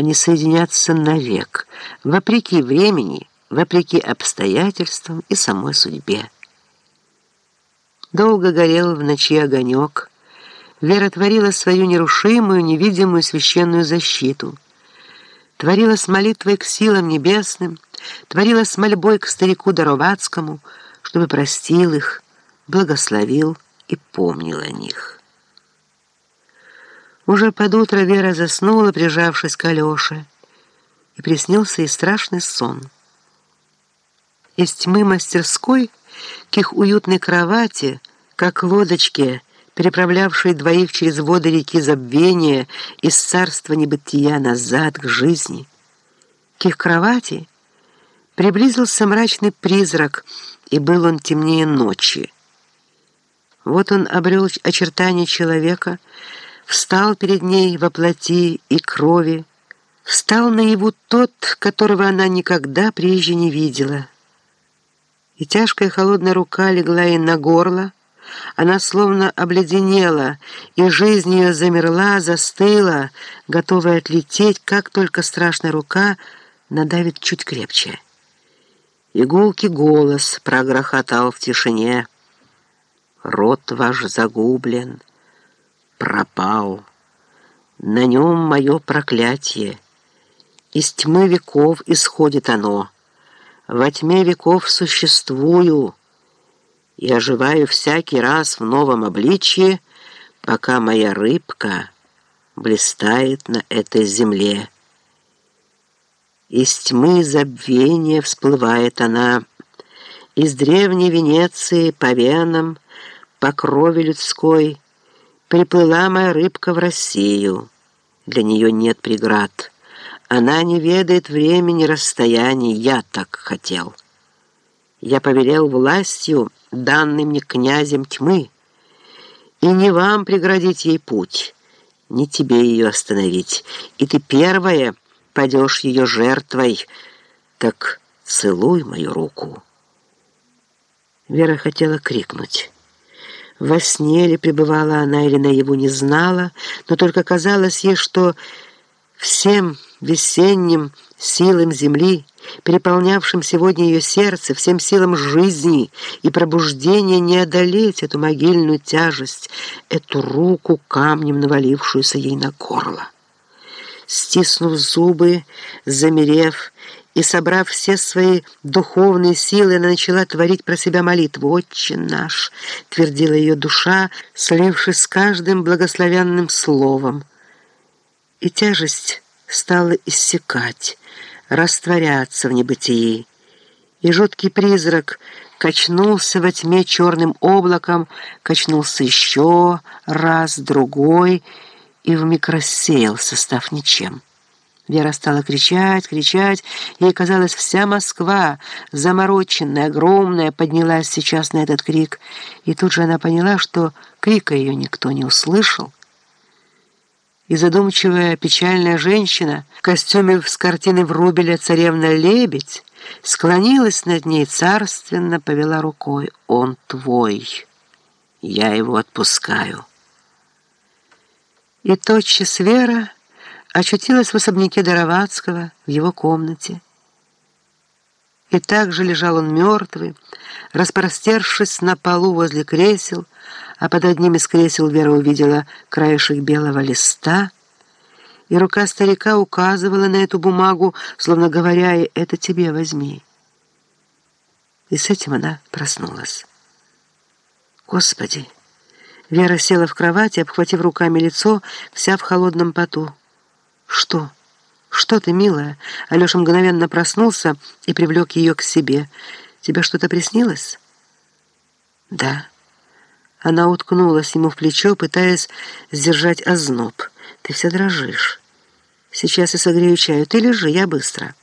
они соединятся навек, вопреки времени, вопреки обстоятельствам и самой судьбе. Долго горел в ночи огонек. Вера творила свою нерушимую, невидимую священную защиту. Творила с молитвой к силам небесным, творила с мольбой к старику Даровацкому, чтобы простил их, благословил и помнил о них. Уже под утро Вера заснула, прижавшись к Алёше, и приснился ей страшный сон. Из тьмы мастерской к их уютной кровати, как лодочке, переправлявшей двоих через воды реки забвения из царства небытия назад к жизни. К их кровати приблизился мрачный призрак, и был он темнее ночи. Вот он обрел очертания человека, встал перед ней во плоти и крови, встал наяву тот, которого она никогда прежде не видела — и тяжкая холодная рука легла ей на горло. Она словно обледенела, и жизнь ее замерла, застыла, готовая отлететь, как только страшная рука надавит чуть крепче. Игулки голос прогрохотал в тишине. Рот ваш загублен, пропал. На нем мое проклятие. Из тьмы веков исходит оно — во тьме веков существую и оживаю всякий раз в новом обличье, пока моя рыбка блистает на этой земле. Из тьмы забвения всплывает она, из древней Венеции по венам, по крови людской, приплыла моя рыбка в Россию. Для нее нет преград. Она не ведает времени, расстояний, я так хотел. Я повелел властью, данной мне князем тьмы, и не вам преградить ей путь, не тебе ее остановить, и ты первая падешь ее жертвой, так целуй мою руку. Вера хотела крикнуть. Во сне ли пребывала она или наяву не знала, но только казалось ей, что всем весенним силам земли, переполнявшим сегодня ее сердце, всем силам жизни и пробуждения не одолеть эту могильную тяжесть, эту руку камнем навалившуюся ей на горло. Стиснув зубы, замерев и собрав все свои духовные силы, она начала творить про себя молитву. «Отче наш!» — твердила ее душа, слившись с каждым благословенным словом и тяжесть стала иссякать, растворяться в небытии, и жуткий призрак качнулся во тьме черным облаком, качнулся еще раз, другой, и вмиг рассеялся, став ничем. Вера стала кричать, кричать, ей казалось, вся Москва, замороченная, огромная, поднялась сейчас на этот крик, и тут же она поняла, что крика ее никто не услышал, и задумчивая печальная женщина в костюме с картины Врубеля «Царевна Лебедь» склонилась над ней царственно, повела рукой. «Он твой, я его отпускаю». И тотчас Вера очутилась в особняке Доровацкого в его комнате. И также лежал он мертвый, распростершись на полу возле кресел, а под одним из кресел Вера увидела краешек белого листа, и рука старика указывала на эту бумагу, словно говоря, «Это тебе возьми». И с этим она проснулась. Господи! Вера села в кровати, обхватив руками лицо, вся в холодном поту. «Что? Что ты, милая?» Алеша мгновенно проснулся и привлек ее к себе. «Тебе что-то приснилось?» «Да». Она уткнулась ему в плечо, пытаясь сдержать озноб. «Ты вся дрожишь. Сейчас я согрею чаю. Ты лежи, я быстро».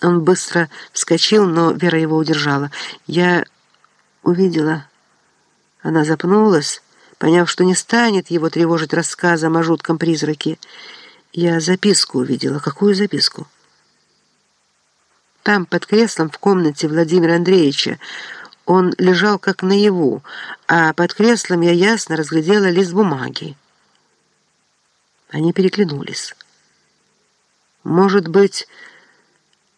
Он быстро вскочил, но Вера его удержала. «Я увидела...» Она запнулась, поняв, что не станет его тревожить рассказом о жутком призраке. «Я записку увидела. Какую записку?» Там, под креслом в комнате Владимира Андреевича, он лежал как наяву, а под креслом я ясно разглядела лист бумаги. Они переглянулись. Может быть,